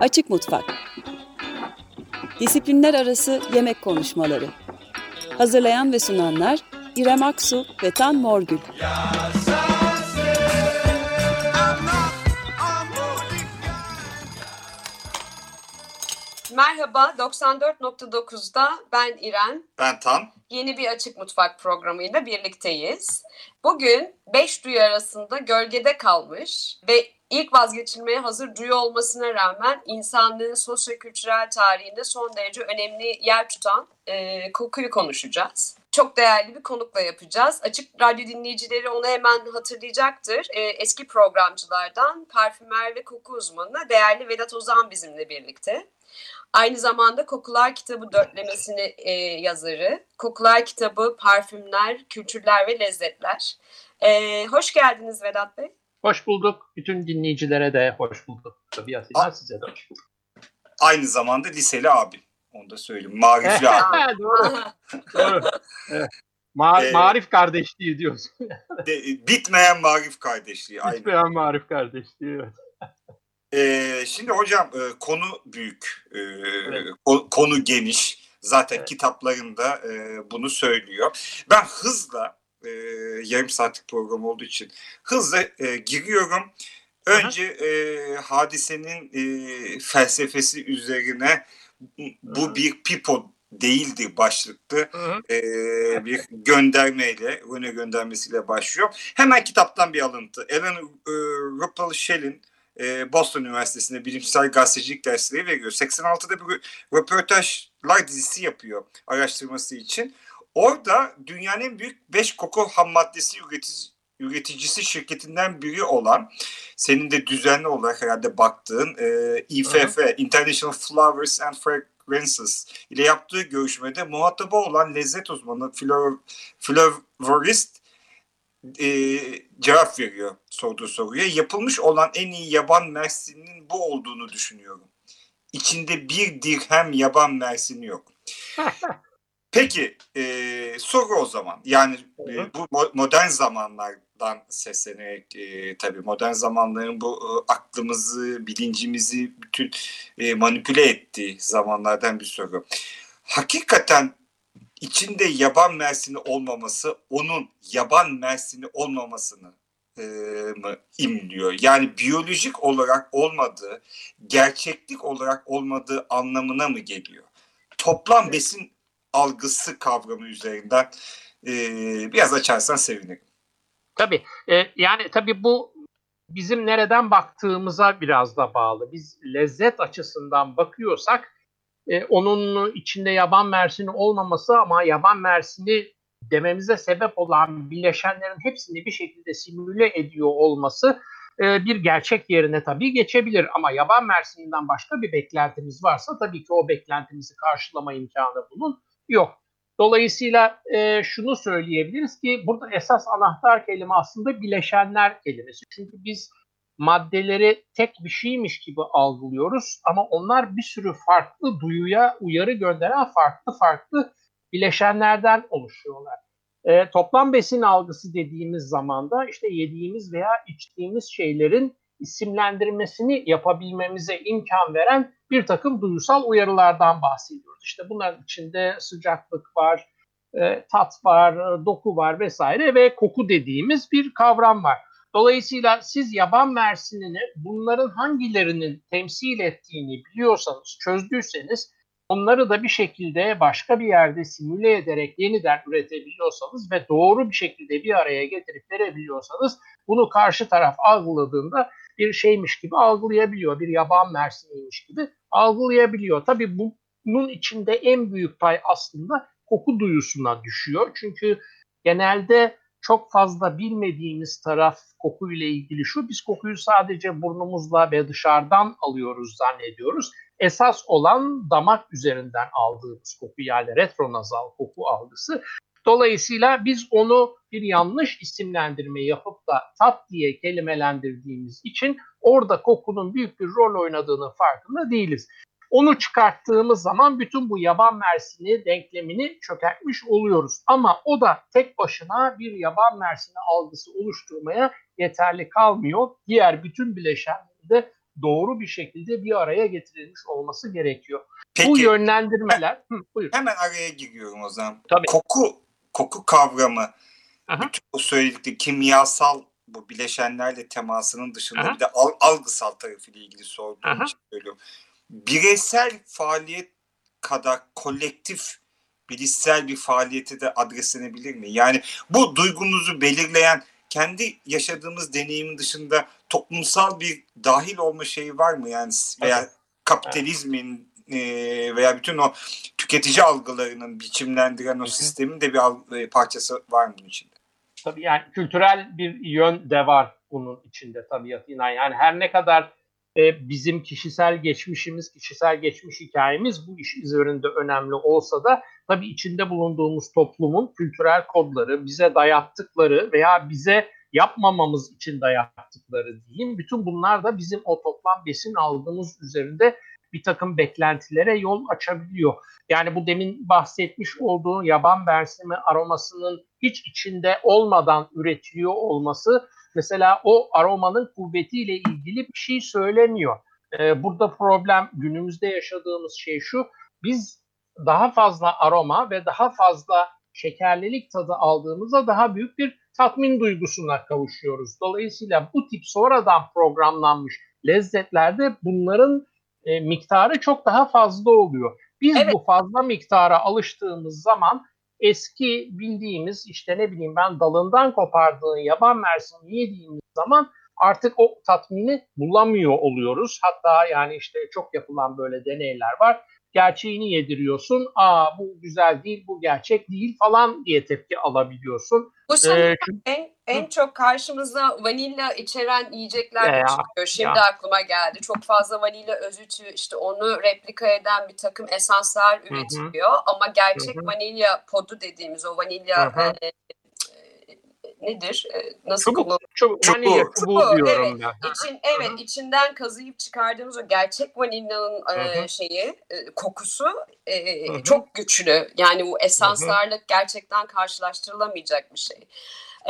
Açık Mutfak Disiplinler Arası Yemek Konuşmaları Hazırlayan ve sunanlar İrem Aksu ve Tan Morgül Merhaba, 94.9'da ben İrem. Ben Tan. Yeni bir Açık Mutfak programıyla birlikteyiz. Bugün beş duyu arasında gölgede kalmış ve ilk vazgeçilmeye hazır duyu olmasına rağmen insanlığın sosyokültürel tarihinde son derece önemli yer tutan e, kokuyu konuşacağız. Çok değerli bir konukla yapacağız. Açık radyo dinleyicileri onu hemen hatırlayacaktır. E, eski programcılardan parfümer ve koku uzmanı değerli Vedat Ozan bizimle birlikte. Aynı zamanda Kokular Kitabı dörtlemesini e, yazarı. Kokular Kitabı, Parfümler, Kültürler ve Lezzetler. E, hoş geldiniz Vedat Bey. Hoş bulduk. Bütün dinleyicilere de hoş bulduk. Tabii Atilla size de hoş bulduk. Aynı zamanda liseli abi. Onu da söyleyeyim. Marifli abi. Doğru. Doğru. Evet. Ma ee, marif kardeşliği diyorsun. de, bitmeyen marif kardeşliği. Bitmeyen marif kardeşliği. Evet. Ee, şimdi hocam e, konu büyük, e, evet. konu geniş. Zaten evet. kitaplarında e, bunu söylüyor. Ben hızla e, yarım saatlik program olduğu için hızla e, giriyorum. Önce e, hadisenin e, felsefesi üzerine bu bir pipo değildi başlıklı e, bir göndermeyle, öne göndermesiyle başlıyor. Hemen kitaptan bir alıntı. Ellen e, Ruppel Shell'in e, Boston Üniversitesi'nde bilimsel gazetecilik dersleri veriyor. 86'da bir röportajlar dizisi yapıyor araştırması için. Orada dünyanın en büyük 5 koku ham maddesi üretici, üreticisi şirketinden biri olan senin de düzenli olarak herhalde baktığın e, IFF, Hı-hı. International Flowers and Fragrances ile yaptığı görüşmede muhatabı olan lezzet uzmanı flavorist e, cevap veriyor sorduğu soruya. Yapılmış olan en iyi yaban mersinin bu olduğunu düşünüyorum. İçinde bir dirhem yaban mersini yok. Peki e, soru o zaman. Yani e, bu modern zamanlardan seslenerek e, tabii modern zamanların bu e, aklımızı, bilincimizi bütün e, manipüle ettiği zamanlardan bir soru. Hakikaten içinde yaban mersini olmaması onun yaban mersini olmamasını e, mı imliyor? Yani biyolojik olarak olmadığı, gerçeklik olarak olmadığı anlamına mı geliyor? Toplam besin algısı kavramı üzerinden e, biraz açarsan sevinirim. Tabii. E, yani tabii bu bizim nereden baktığımıza biraz da bağlı. Biz lezzet açısından bakıyorsak e, onun içinde yaban mersini olmaması ama yaban mersini dememize sebep olan bileşenlerin hepsini bir şekilde simüle ediyor olması e, bir gerçek yerine tabii geçebilir. Ama yaban mersininden başka bir beklentimiz varsa tabii ki o beklentimizi karşılama imkanı bunun yok. Dolayısıyla e, şunu söyleyebiliriz ki burada esas anahtar kelime aslında bileşenler kelimesi. Çünkü biz maddeleri tek bir şeymiş gibi algılıyoruz ama onlar bir sürü farklı duyuya uyarı gönderen farklı farklı bileşenlerden oluşuyorlar. E, toplam besin algısı dediğimiz zaman da işte yediğimiz veya içtiğimiz şeylerin isimlendirmesini yapabilmemize imkan veren bir takım duysal uyarılardan bahsediyoruz. İşte bunların içinde sıcaklık var, e, tat var, doku var vesaire ve koku dediğimiz bir kavram var. Dolayısıyla siz yaban mersinini bunların hangilerinin temsil ettiğini biliyorsanız, çözdüyseniz onları da bir şekilde başka bir yerde simüle ederek yeniden üretebiliyorsanız ve doğru bir şekilde bir araya getirip verebiliyorsanız bunu karşı taraf algıladığında bir şeymiş gibi algılayabiliyor. Bir yaban mersiniymiş gibi algılayabiliyor. Tabii bunun içinde en büyük pay aslında koku duyusuna düşüyor. Çünkü genelde çok fazla bilmediğimiz taraf kokuyla ilgili şu. Biz kokuyu sadece burnumuzla ve dışarıdan alıyoruz zannediyoruz. Esas olan damak üzerinden aldığımız koku yani retronazal koku algısı. Dolayısıyla biz onu bir yanlış isimlendirme yapıp da tat diye kelimelendirdiğimiz için orada kokunun büyük bir rol oynadığını farkında değiliz. Onu çıkarttığımız zaman bütün bu yaban mersini denklemini çökertmiş oluyoruz. Ama o da tek başına bir yaban mersini algısı oluşturmaya yeterli kalmıyor. Diğer bütün bileşenleri de doğru bir şekilde bir araya getirilmiş olması gerekiyor. Peki, Bu yönlendirmeler... Hı, buyur. Hemen araya giriyorum o zaman. Tabii. Koku koku kavramı Aha. bütün bu söyledikleri kimyasal bu bileşenlerle temasının dışında Aha. bir de al- algısal tarafıyla ilgili sorduğum Aha. için söylüyorum. Bireysel faaliyet kadar kolektif bilişsel bir faaliyete de adreslenebilir mi? Yani bu duygumuzu belirleyen kendi yaşadığımız deneyimin dışında toplumsal bir dahil olma şeyi var mı? Yani veya kapitalizmin e, veya bütün o tüketici algılarının biçimlendiren o sistemin de bir al- e, parçası var bunun içinde? Tabii yani kültürel bir yön de var bunun içinde tabiatıyla. Yani her ne kadar e, bizim kişisel geçmişimiz, kişisel geçmiş hikayemiz bu iş üzerinde önemli olsa da tabii içinde bulunduğumuz toplumun kültürel kodları, bize dayattıkları veya bize yapmamamız için dayattıkları diyeyim. Bütün bunlar da bizim o toplam besin algımız üzerinde bir takım beklentilere yol açabiliyor. Yani bu demin bahsetmiş olduğu yaban versimi aromasının hiç içinde olmadan üretiliyor olması mesela o aromanın kuvvetiyle ilgili bir şey söylemiyor. Ee, burada problem günümüzde yaşadığımız şey şu. Biz daha fazla aroma ve daha fazla şekerlilik tadı aldığımızda daha büyük bir tatmin duygusuna kavuşuyoruz. Dolayısıyla bu tip sonradan programlanmış lezzetlerde bunların e, miktarı çok daha fazla oluyor. Biz Evet. bu fazla miktara alıştığımız zaman eski bildiğimiz işte ne bileyim ben dalından kopardığın yaban mersini yediğimiz zaman artık o tatmini bulamıyor oluyoruz. Hatta yani işte çok yapılan böyle deneyler var. Gerçeğini yediriyorsun. Aa bu güzel değil, bu gerçek değil falan diye tepki alabiliyorsun. Bu Ee, çünkü- en, en çok karşımıza vanilya içeren yiyecekler Ya, çıkıyor. Şimdi ya. aklıma geldi. Çok fazla vanilya özütü işte onu replika eden bir takım esanslar üretiliyor. Ama gerçek Hı hı. vanilya podu dediğimiz o vanilya Hı hı. e, e, nedir? E, nasıl Çubuk, kullanılır? çubuk, Çubuğu. vanilya çubuğu Çubuğu, diyorum ben. İçin, evet içinden kazıyıp çıkardığımız o gerçek vanilyanın e, Hı hı. şeyi e, kokusu e, Hı hı. çok güçlü. Yani bu esanslarla gerçekten karşılaştırılamayacak bir şey.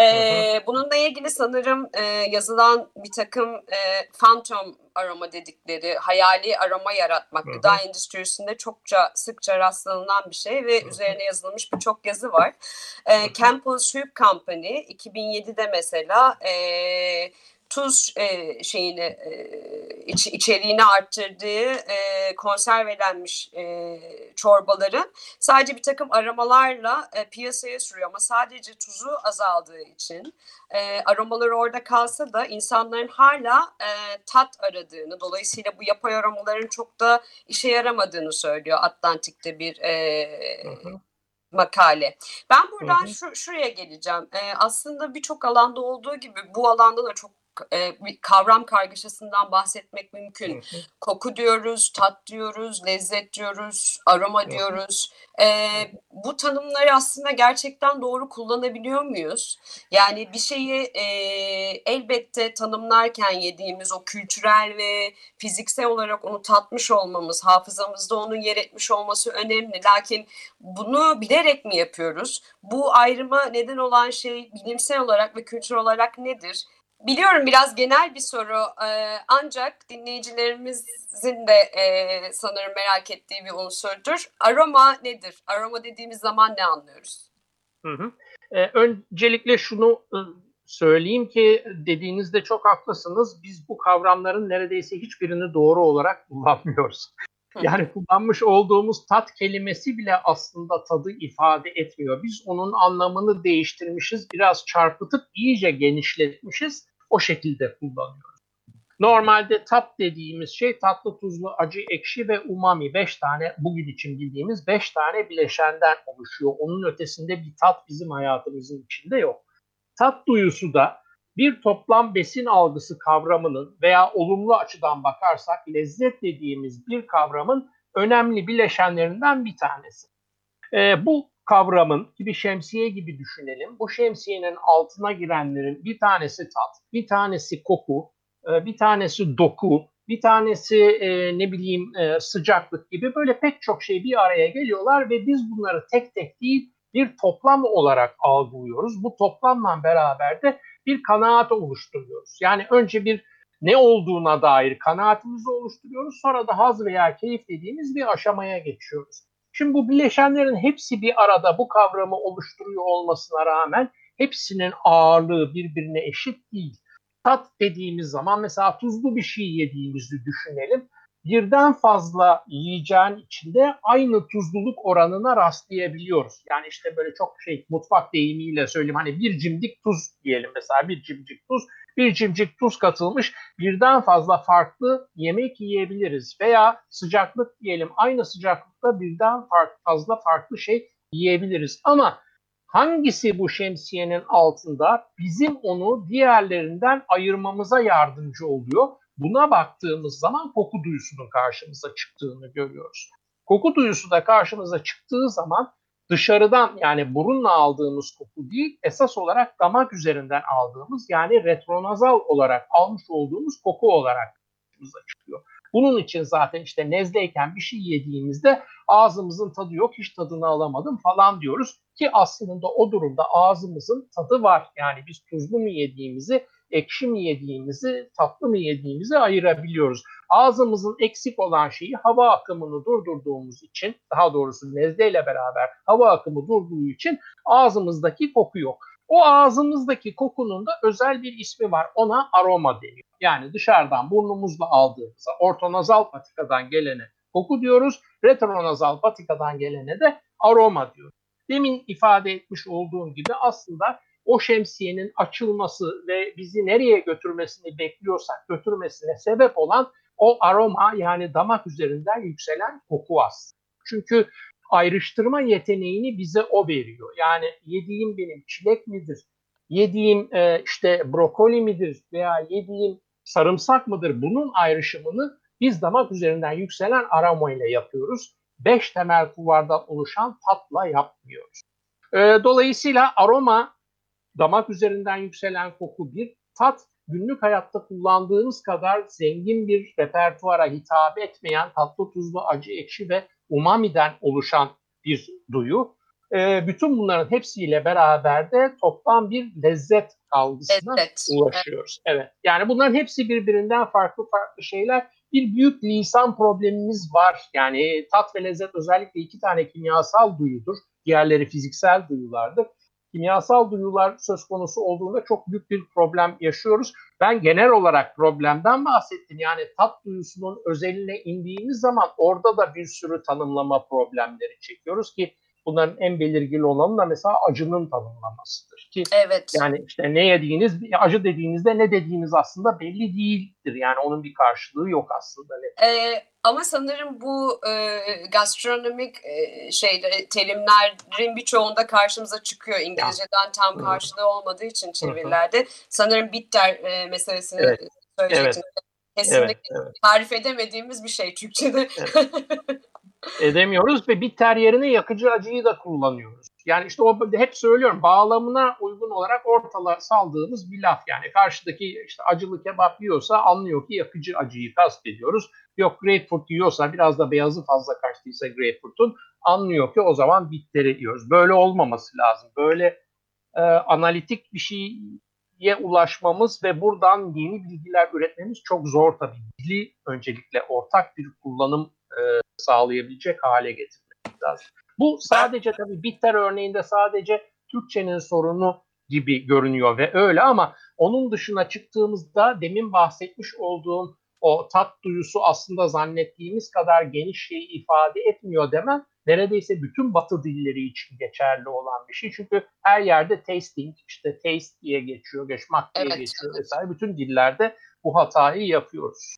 E, bununla ilgili sanırım e, yazılan bir takım e, phantom aroma dedikleri hayali aroma yaratmak Hı hı. gıda endüstrisinde çokça sıkça rastlanılan bir şey ve Hı hı. üzerine yazılmış birçok yazı var. E. Campbell Soup Company 2007'de mesela e, tuz e, şeyini e, iç, içeriğini arttırdığı e, konservelenmiş e, çorbaların sadece bir takım aromalarla e, piyasaya sürüyor ama sadece tuzu azaldığı için e, aromaları orada kalsa da insanların hala e, tat aradığını dolayısıyla bu yapay aromaların çok da işe yaramadığını söylüyor Atlantik'te bir e, Hı hı. makale. Ben buradan Hı hı. şu şuraya geleceğim. Ee, aslında birçok alanda olduğu gibi bu alanda da çok e, bir kavram kargaşasından bahsetmek mümkün. Hı hı. Koku diyoruz, tat diyoruz, lezzet diyoruz, aroma hı. diyoruz. Ee, bu tanımları aslında gerçekten doğru kullanabiliyor muyuz? Yani bir şeyi e, elbette tanımlarken yediğimiz o kültürel ve fiziksel olarak onu tatmış olmamız, hafızamızda onun yer etmiş olması önemli. Lakin bunu bilerek mi yapıyoruz? Bu ayrıma neden olan şey bilimsel olarak ve kültürel olarak nedir? Biliyorum biraz genel bir soru e, ancak dinleyicilerimizin de e, sanırım merak ettiği bir unsurdur. Aroma nedir? Aroma dediğimiz zaman ne anlıyoruz? Hı hı. Ee, öncelikle şunu e, söyleyeyim ki dediğinizde çok haklısınız. Biz bu kavramların neredeyse hiçbirini doğru olarak kullanmıyoruz. Yani kullanmış olduğumuz tat kelimesi bile aslında tadı ifade etmiyor. Biz onun anlamını değiştirmişiz, biraz çarpıtıp iyice genişletmişiz. O şekilde kullanıyoruz. Normalde tat dediğimiz şey tatlı, tuzlu, acı, ekşi ve umami. Beş tane bugün için bildiğimiz beş tane bileşenden oluşuyor. Onun ötesinde bir tat bizim hayatımızın içinde yok. Tat duyusu da bir toplam besin algısı kavramının veya olumlu açıdan bakarsak lezzet dediğimiz bir kavramın önemli bileşenlerinden bir tanesi. Ee, bu kavramın gibi şemsiye gibi düşünelim. Bu şemsiyenin altına girenlerin bir tanesi tat, bir tanesi koku, e, bir tanesi doku, bir tanesi e, ne bileyim e, sıcaklık gibi böyle pek çok şey bir araya geliyorlar ve biz bunları tek tek değil bir toplam olarak algılıyoruz. Bu toplamla beraber de bir kanaat oluşturuyoruz. Yani önce bir ne olduğuna dair kanaatimizi oluşturuyoruz. Sonra da haz veya keyif dediğimiz bir aşamaya geçiyoruz. Şimdi bu bileşenlerin hepsi bir arada bu kavramı oluşturuyor olmasına rağmen hepsinin ağırlığı birbirine eşit değil. Tat dediğimiz zaman mesela tuzlu bir şey yediğimizi düşünelim. Birden fazla yiyeceğin içinde aynı tuzluluk oranına rastlayabiliyoruz. Yani işte böyle çok şey mutfak deyimiyle söyleyeyim hani bir cimdik tuz diyelim mesela bir cimcik tuz bir cimcik tuz katılmış birden fazla farklı yemek yiyebiliriz. Veya sıcaklık diyelim aynı sıcaklıkta birden fazla farklı şey yiyebiliriz. Ama hangisi bu şemsiyenin altında bizim onu diğerlerinden ayırmamıza yardımcı oluyor? Buna baktığımız zaman koku duyusunun karşımıza çıktığını görüyoruz. Koku duyusu da karşımıza çıktığı zaman dışarıdan yani burunla aldığımız koku değil, esas olarak damak üzerinden aldığımız yani retronazal olarak almış olduğumuz koku olarak karşımıza çıkıyor. Bunun için zaten işte nezleyken bir şey yediğimizde ağzımızın tadı yok, hiç tadını alamadım falan diyoruz. Ki aslında o durumda ağzımızın tadı var. Yani biz tuzlu mu yediğimizi, ekşi mi yediğimizi, tatlı mı yediğimizi ayırabiliyoruz. Ağzımızın eksik olan şeyi hava akımını durdurduğumuz için, daha doğrusu nezleyle beraber hava akımı durduğu için ağzımızdaki koku yok. O ağzımızdaki kokunun da özel bir ismi var. Ona aroma deniyor. Yani dışarıdan burnumuzla aldığımızda ortonazal patikadan gelene koku diyoruz. Retronazal patikadan gelene de aroma diyoruz. Demin ifade etmiş olduğum gibi aslında o şemsiyenin açılması ve bizi nereye götürmesini bekliyorsak götürmesine sebep olan o aroma yani damak üzerinden yükselen koku aslında. Çünkü ayrıştırma yeteneğini bize o veriyor. Yani yediğim benim çilek midir? Yediğim e, işte brokoli midir veya yediğim sarımsak mıdır? Bunun ayrışımını biz damak üzerinden yükselen aroma ile yapıyoruz. Beş temel kulvardan oluşan tatla yapmıyoruz. E, dolayısıyla aroma damak üzerinden yükselen koku bir, tat günlük hayatta kullandığımız kadar zengin bir repertuara hitap etmeyen tatlı, tuzlu, acı, ekşi ve umami'den oluşan bir duyu. E, bütün bunların hepsiyle beraber de toplam bir lezzet algısına Evet. ulaşıyoruz. Evet. Yani bunların hepsi birbirinden farklı farklı şeyler. Bir büyük lisan problemimiz var. Yani tat ve lezzet özellikle iki tane kimyasal duyudur. Diğerleri fiziksel duyulardır kimyasal duyular söz konusu olduğunda çok büyük bir problem yaşıyoruz. Ben genel olarak problemden bahsettim. Yani tat duyusunun özeline indiğimiz zaman orada da bir sürü tanımlama problemleri çekiyoruz ki bunların en belirgin olanı da mesela acının tanımlamasıdır. Ki Evet. yani işte ne yediğiniz, acı dediğinizde ne dediğiniz aslında belli değildir. Yani onun bir karşılığı yok aslında. Ee, ama sanırım bu e, gastronomik e, şeyde terimlerin birçoğunda karşımıza çıkıyor. İngilizceden tam karşılığı olmadığı için çevirilerde. Sanırım bitter e, meselesini Evet. söyleyecektim. Kesinlikle Evet, evet. tarif edemediğimiz bir şey Türkçe'de. edemiyoruz ve bitter yerine yakıcı acıyı da kullanıyoruz. Yani işte o hep söylüyorum bağlamına uygun olarak ortala saldığımız bir laf. Yani karşıdaki işte acılı kebap yiyorsa anlıyor ki yakıcı acıyı kastediyoruz. Yok grapefruit yiyorsa biraz da beyazı fazla kaçtıysa grapefruit'un anlıyor ki o zaman bitteri yiyoruz. Böyle olmaması lazım. Böyle e, analitik bir şeye ulaşmamız ve buradan yeni bilgiler üretmemiz çok zor tabii. Dili öncelikle ortak bir kullanım e, sağlayabilecek hale getirmek lazım. Bu sadece tabii bitter örneğinde sadece Türkçenin sorunu gibi görünüyor ve öyle ama onun dışına çıktığımızda demin bahsetmiş olduğum o tat duyusu aslında zannettiğimiz kadar geniş şeyi ifade etmiyor demem neredeyse bütün batı dilleri için geçerli olan bir şey. Çünkü her yerde tasting, işte taste diye geçiyor, geçmek diye Evet, geçiyor evet. vesaire. Bütün dillerde bu hatayı yapıyoruz.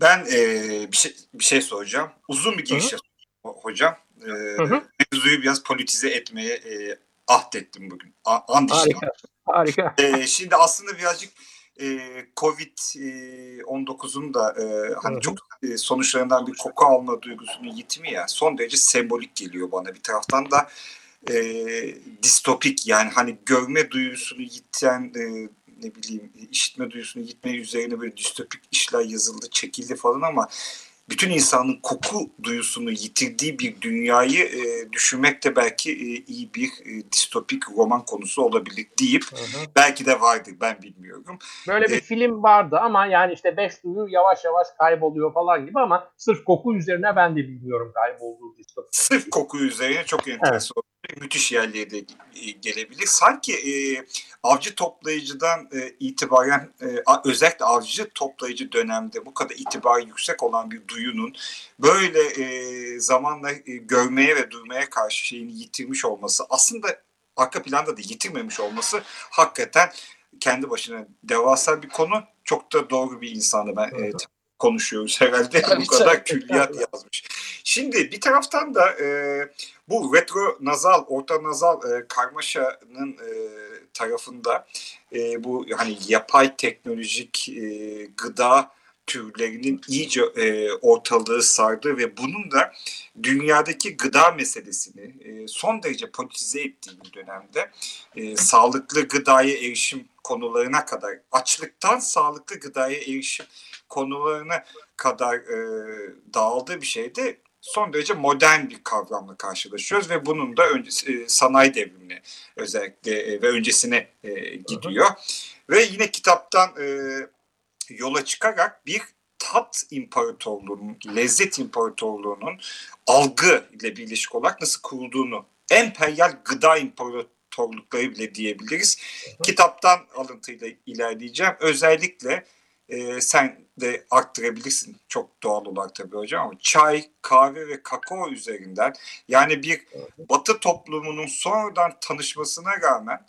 Ben e, bir şey bir şey soracağım. Uzun bir giriş hocam. E, hı. mevzuyu biraz politize etmeye e, ahdettim bugün. A, and. Harika, harika. E, şimdi aslında birazcık e, Covid-19'un da e, hani Hı hı. çok e, sonuçlarından bir koku alma duygusunu yitimi ya son derece sembolik geliyor bana. Bir taraftan da e, distopik yani hani görme duyusunu yiten e, ne bileyim işitme duyusunu yitme üzerine böyle distopik işler yazıldı, çekildi falan ama bütün insanın koku duyusunu yitirdiği bir dünyayı e, düşünmek de belki e, iyi bir e, distopik roman konusu olabilir deyip hı hı. belki de vardır ben bilmiyorum. Böyle bir ee, film vardı ama yani işte beş duyu yavaş yavaş kayboluyor falan gibi ama sırf koku üzerine ben de bilmiyorum kaybolduğu distopik. Sırf koku üzerine çok enteresan evet müthiş yerlere de gelebilir. Sanki e, avcı toplayıcıdan e, itibaren e, özellikle avcı toplayıcı dönemde bu kadar itibarı yüksek olan bir duyunun böyle e, zamanla e, görmeye ve duymaya karşı şeyini yitirmiş olması aslında arka planda da yitirmemiş olması hakikaten kendi başına devasa bir konu. Çok da doğru bir insanı ben e, konuşuyoruz herhalde. Tabii, bu kadar tabii, külliyat tabii. yazmış. Şimdi bir taraftan da e, bu retro nazal, orta nazal e, karmaşanın e, tarafında e, bu hani yapay teknolojik e, gıda türlerinin iyice e, ortalığı sardı ve bunun da dünyadaki gıda meselesini e, son derece politize ettiği bir dönemde e, sağlıklı gıdaya erişim konularına kadar açlıktan sağlıklı gıdaya erişim konularına kadar e, dağıldığı bir şeyde son derece modern bir kavramla karşılaşıyoruz ve bunun da önce, e, sanayi devrimine özellikle e, ve öncesine e, gidiyor. Hı hı. Ve yine kitaptan e, yola çıkarak bir tat imparatorluğunun, lezzet imparatorluğunun algı ile birleşik olarak nasıl kurulduğunu, emperyal gıda imparatorlukları bile diyebiliriz. Hı. Kitaptan alıntıyla ilerleyeceğim. Özellikle e, sen de arttırabilirsin çok doğal olarak tabii hocam ama çay, kahve ve kakao üzerinden yani bir batı toplumunun sonradan tanışmasına rağmen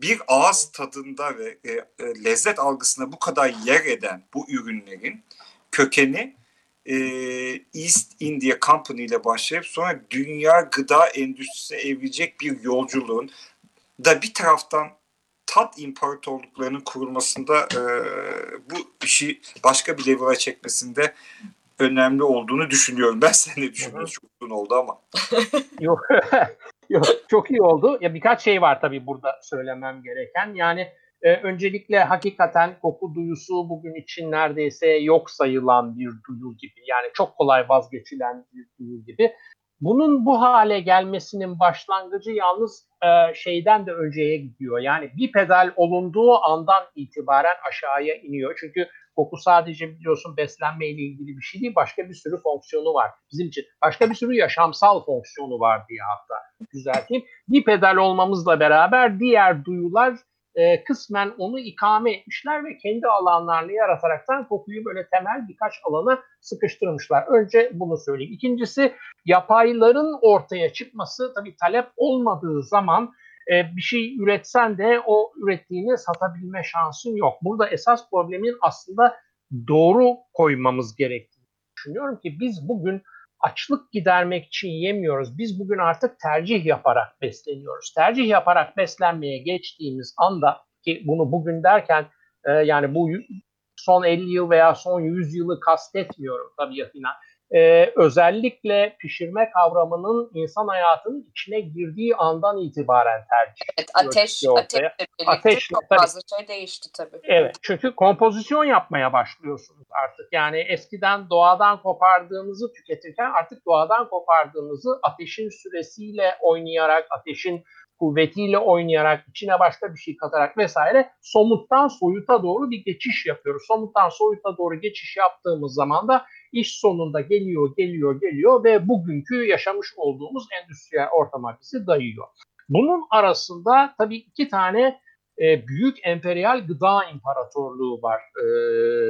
bir ağız tadında ve e, e, lezzet algısına bu kadar yer eden bu ürünlerin kökeni e, East India Company ile başlayıp sonra dünya gıda endüstrisine evrilecek bir yolculuğun da bir taraftan tat imparatorluklarının kurulmasında e, bu işi başka bir level'a çekmesinde önemli olduğunu düşünüyorum. Ben sen ne düşünüyorsun? Çok uzun oldu ama. Yok. Yok, çok iyi oldu. Ya birkaç şey var tabii burada söylemem gereken. Yani e, öncelikle hakikaten koku duyusu bugün için neredeyse yok sayılan bir duyu gibi. Yani çok kolay vazgeçilen bir duyu gibi. Bunun bu hale gelmesinin başlangıcı yalnız e, şeyden de önceye gidiyor. Yani bir pedal olunduğu andan itibaren aşağıya iniyor. Çünkü koku sadece biliyorsun beslenme ile ilgili bir şey değil. Başka bir sürü fonksiyonu var bizim için. Başka bir sürü yaşamsal fonksiyonu var diye hatta düzelteyim. Bir pedal olmamızla beraber diğer duyular e, kısmen onu ikame etmişler ve kendi alanlarını yarataraktan kokuyu böyle temel birkaç alana sıkıştırmışlar. Önce bunu söyleyeyim. İkincisi yapayların ortaya çıkması tabii talep olmadığı zaman e, bir şey üretsen de o ürettiğini satabilme şansın yok. Burada esas problemin aslında doğru koymamız gerektiğini düşünüyorum ki biz bugün açlık gidermek için yemiyoruz. Biz bugün artık tercih yaparak besleniyoruz. Tercih yaparak beslenmeye geçtiğimiz anda ki bunu bugün derken e, yani bu son 50 yıl veya son 100 yılı kastetmiyorum tabii yakından e, özellikle pişirme kavramının insan hayatının içine girdiği andan itibaren tercih Evet, ateş, ateşle ateş, çok tabii. fazla şey değişti tabii. Evet, çünkü kompozisyon yapmaya başlıyorsunuz artık. Yani eskiden doğadan kopardığınızı tüketirken artık doğadan kopardığınızı ateşin süresiyle oynayarak, ateşin kuvvetiyle oynayarak, içine başka bir şey katarak vesaire somuttan soyuta doğru bir geçiş yapıyoruz. Somuttan soyuta doğru geçiş yaptığımız zaman da iş sonunda geliyor, geliyor, geliyor ve bugünkü yaşamış olduğumuz endüstriyel ortama bizi dayıyor. Bunun arasında tabii iki tane e, büyük emperyal gıda imparatorluğu var e,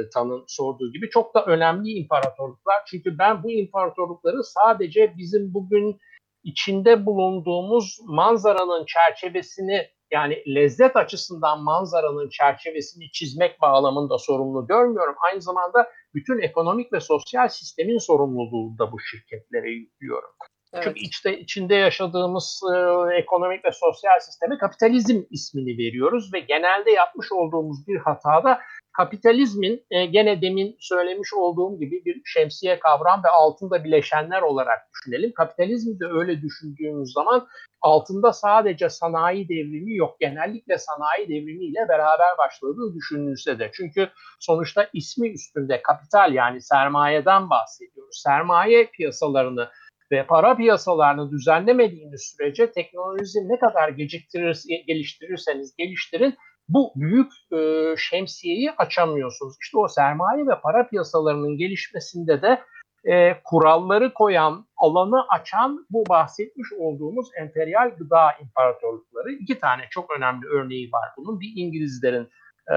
Tan'ın sorduğu gibi. Çok da önemli imparatorluklar. Çünkü ben bu imparatorlukları sadece bizim bugün içinde bulunduğumuz manzaranın çerçevesini yani lezzet açısından manzaranın çerçevesini çizmek bağlamında sorumlu görmüyorum. Aynı zamanda bütün ekonomik ve sosyal sistemin sorumluluğu da bu şirketlere yüklüyorum. Evet. Çünkü içte, içinde yaşadığımız e, ekonomik ve sosyal sisteme kapitalizm ismini veriyoruz ve genelde yapmış olduğumuz bir hatada kapitalizmin e, gene demin söylemiş olduğum gibi bir şemsiye kavram ve altında bileşenler olarak düşünelim. Kapitalizmi de öyle düşündüğümüz zaman altında sadece sanayi devrimi yok. Genellikle sanayi devrimiyle beraber başladığı düşünülse de. Çünkü sonuçta ismi üstünde kapital yani sermayeden bahsediyoruz. Sermaye piyasalarını ve para piyasalarını düzenlemediğiniz sürece teknoloji ne kadar geciktirir, geliştirirseniz geliştirin bu büyük e, şemsiyeyi açamıyorsunuz. İşte o sermaye ve para piyasalarının gelişmesinde de e, kuralları koyan, alanı açan bu bahsetmiş olduğumuz emperyal gıda imparatorlukları. iki tane çok önemli örneği var bunun. Bir İngilizlerin e,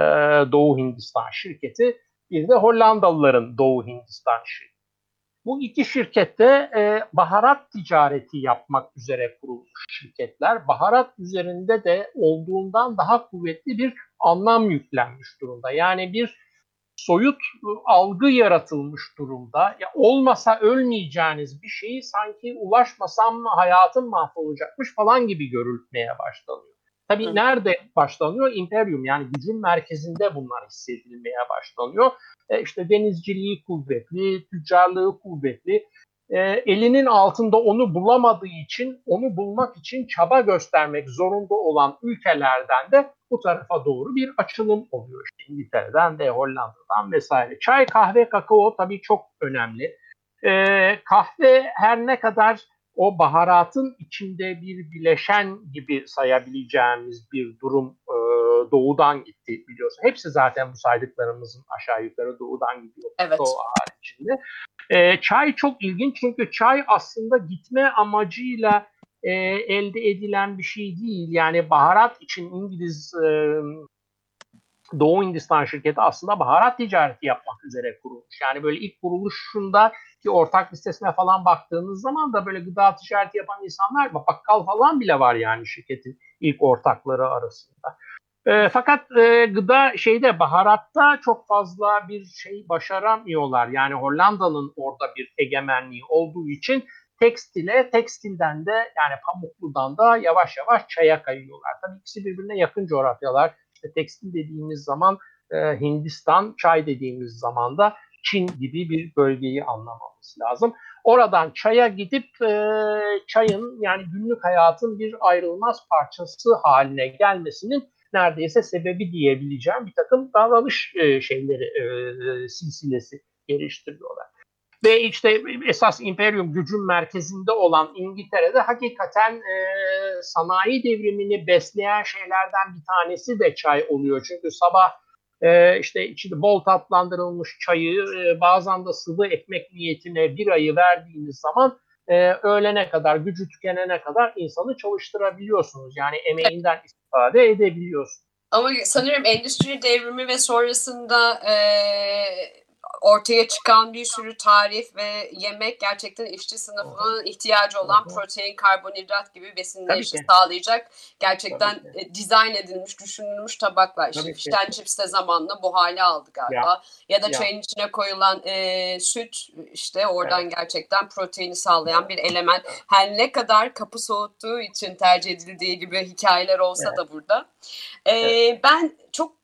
Doğu Hindistan şirketi, bir de Hollandalıların Doğu Hindistan şirketi. Bu iki şirkette e, baharat ticareti yapmak üzere kurulmuş şirketler. Baharat üzerinde de olduğundan daha kuvvetli bir anlam yüklenmiş durumda. Yani bir soyut algı yaratılmış durumda. Ya olmasa ölmeyeceğiniz bir şeyi sanki ulaşmasam mı hayatım mahvolacakmış falan gibi görülmeye başlanıyor. Tabii Hı. nerede başlanıyor? İmperyum yani gücün merkezinde bunlar hissedilmeye başlanıyor. E işte denizciliği kuvvetli, tüccarlığı kuvvetli. E, elinin altında onu bulamadığı için, onu bulmak için çaba göstermek zorunda olan ülkelerden de bu tarafa doğru bir açılım oluyor. İşte İngiltere'den de, Hollanda'dan vesaire. Çay, kahve, kakao tabii çok önemli. E, kahve her ne kadar o baharatın içinde bir bileşen gibi sayabileceğimiz bir durum e, doğudan gitti biliyorsun. Hepsi zaten bu saydıklarımızın aşağı yukarı doğudan gidiyor. Evet. Doğu haricinde. E, çay çok ilginç çünkü çay aslında gitme amacıyla e, elde edilen bir şey değil. Yani baharat için İngiliz e, Doğu Hindistan şirketi aslında baharat ticareti yapmak üzere kurulmuş. Yani böyle ilk kuruluşunda ki ortak listesine falan baktığınız zaman da böyle gıda ticareti yapan insanlar bakkal falan bile var yani şirketin ilk ortakları arasında. E, fakat e, gıda şeyde baharatta çok fazla bir şey başaramıyorlar. Yani Hollanda'nın orada bir egemenliği olduğu için tekstile, tekstilden de yani pamukludan da yavaş yavaş çaya kayıyorlar. Tabii ikisi birbirine yakın coğrafyalar. İşte tekstil dediğimiz zaman e, Hindistan, çay dediğimiz zaman da Çin gibi bir bölgeyi anlamamız lazım. Oradan çaya gidip e, çayın yani günlük hayatın bir ayrılmaz parçası haline gelmesinin neredeyse sebebi diyebileceğim bir takım davranış e, şeyleri e, silsilesi geliştiriyorlar. Ve işte esas imperium gücün merkezinde olan İngiltere'de hakikaten e, sanayi devrimini besleyen şeylerden bir tanesi de çay oluyor. Çünkü sabah e, işte içinde bol tatlandırılmış çayı e, bazen de sıvı ekmek niyetine bir ayı verdiğiniz zaman e, öğlene kadar, gücü tükenene kadar insanı çalıştırabiliyorsunuz. Yani emeğinden istifade edebiliyorsunuz. Ama sanırım endüstri devrimi ve sonrasında e, ortaya çıkan bir sürü tarif ve yemek gerçekten işçi sınıfının ihtiyacı olan protein, karbonhidrat gibi besinleri sağlayacak gerçekten e, dizayn edilmiş, düşünülmüş tabaklar. İşte fişten chips de zamanla bu hale aldı galiba. Ya, ya da ya. çayın içine koyulan e, süt işte oradan evet. gerçekten proteini sağlayan bir element. Her ne kadar kapı soğuttuğu için tercih edildiği gibi hikayeler olsa evet. da burada. E, evet. Ben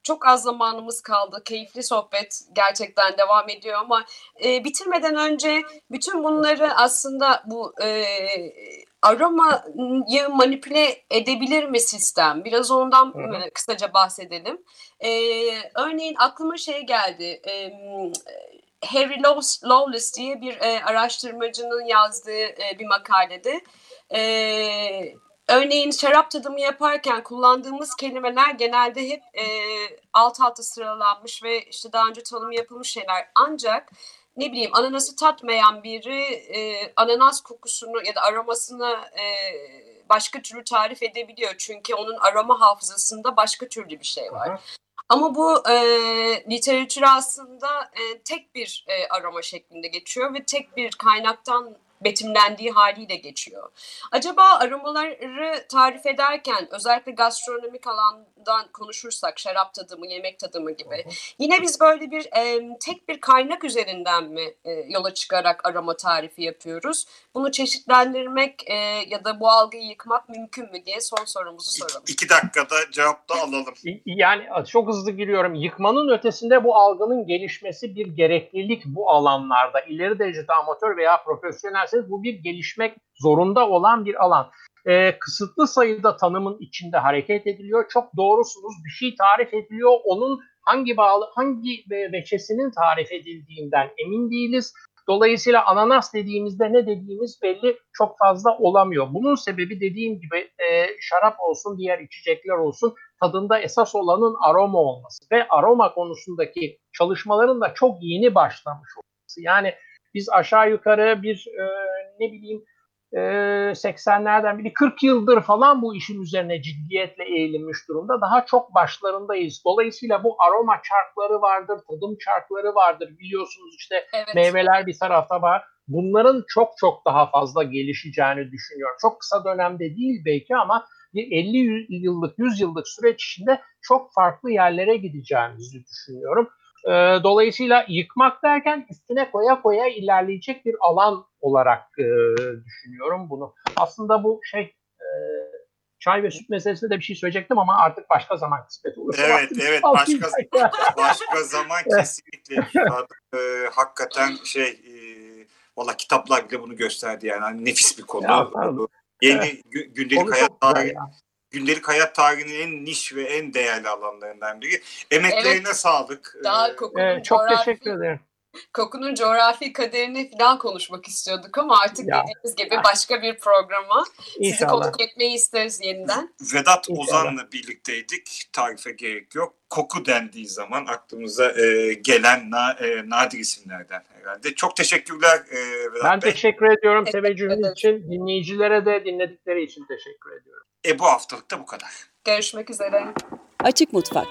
çok az zamanımız kaldı. Keyifli sohbet gerçekten devam ediyor ama e, bitirmeden önce bütün bunları aslında bu e, aromayı manipüle edebilir mi sistem? Biraz ondan hı hı. kısaca bahsedelim. E, örneğin aklıma şey geldi. E, Harry Lawless diye bir e, araştırmacının yazdığı e, bir makalede e, Örneğin şarap tadımı yaparken kullandığımız kelimeler genelde hep e, alt alta sıralanmış ve işte daha önce tanımı yapılmış şeyler. Ancak ne bileyim ananası tatmayan biri e, ananas kokusunu ya da aromasını e, başka türlü tarif edebiliyor. Çünkü onun aroma hafızasında başka türlü bir şey var. Hı Ama bu e, literatür aslında e, tek bir e, aroma şeklinde geçiyor ve tek bir kaynaktan betimlendiği haliyle geçiyor. Acaba aromaları tarif ederken özellikle gastronomik alan tadımından konuşursak, şarap tadımı, yemek tadımı gibi. Yine biz böyle bir e, tek bir kaynak üzerinden mi e, yola çıkarak aroma tarifi yapıyoruz? Bunu çeşitlendirmek e, ya da bu algıyı yıkmak mümkün mü diye son sorumuzu soralım. İki, iki dakikada cevap da alalım. Yani çok hızlı giriyorum. Yıkmanın ötesinde bu algının gelişmesi bir gereklilik bu alanlarda. İleri derecede amatör veya profesyonelseniz bu bir gelişmek zorunda olan bir alan. Ee, kısıtlı sayıda tanımın içinde hareket ediliyor. Çok doğrusunuz bir şey tarif ediliyor. Onun hangi bağlı, hangi veçesinin tarif edildiğinden emin değiliz. Dolayısıyla ananas dediğimizde ne dediğimiz belli çok fazla olamıyor. Bunun sebebi dediğim gibi e, şarap olsun, diğer içecekler olsun tadında esas olanın aroma olması ve aroma konusundaki çalışmaların da çok yeni başlamış olması. Yani biz aşağı yukarı bir e, ne bileyim e, 80'lerden biri 40 yıldır falan bu işin üzerine ciddiyetle eğilinmiş durumda. Daha çok başlarındayız. Dolayısıyla bu aroma çarkları vardır, tadım çarkları vardır. Biliyorsunuz işte Evet. meyveler bir tarafta var. Bunların çok çok daha fazla gelişeceğini düşünüyorum. Çok kısa dönemde değil belki ama bir 50 yıllık, 100 yıllık süreç içinde çok farklı yerlere gideceğimizi düşünüyorum. Ee, Dolayısıyla yıkmak derken üstüne koya koya ilerleyecek bir alan olarak e, düşünüyorum bunu. Aslında bu şey e, çay ve süt meselesinde de bir şey söyleyecektim ama artık başka zaman kısmet olur. Evet, evet. Başka, başka zaman kesinlikle. e, hakikaten şey e, valla kitaplar bile bunu gösterdi yani. Hani nefis bir konu. Ya. Yeni Evet. gü- gündelik hayat gündelik hayat tarihinin en niş ve en değerli alanlarından biri. Emeklerine sağlık. Daha Ee, Evet, çok teşekkür ederim. Kokunun coğrafi kaderini falan konuşmak istiyorduk ama artık Ya. dediğimiz gibi başka bir programa sizi İnşallah. konuk etmeyi isteriz yeniden. Vedat İnşallah. Ozan'la birlikteydik. Tarife gerek yok. Koku dendiği zaman aklımıza e, gelen na, e, nadir isimlerden herhalde. Çok teşekkürler e, Vedat Ben Bey. teşekkür ediyorum teveccühünüz için. Dinleyicilere de dinledikleri için teşekkür ediyorum. E, bu haftalık da bu kadar. Görüşmek üzere. Açık Mutfak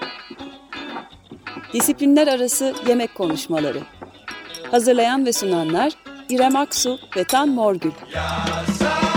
Disiplinler arası yemek konuşmaları Hazırlayan ve sunanlar İrem Aksu ve Tan Morgül. Yasa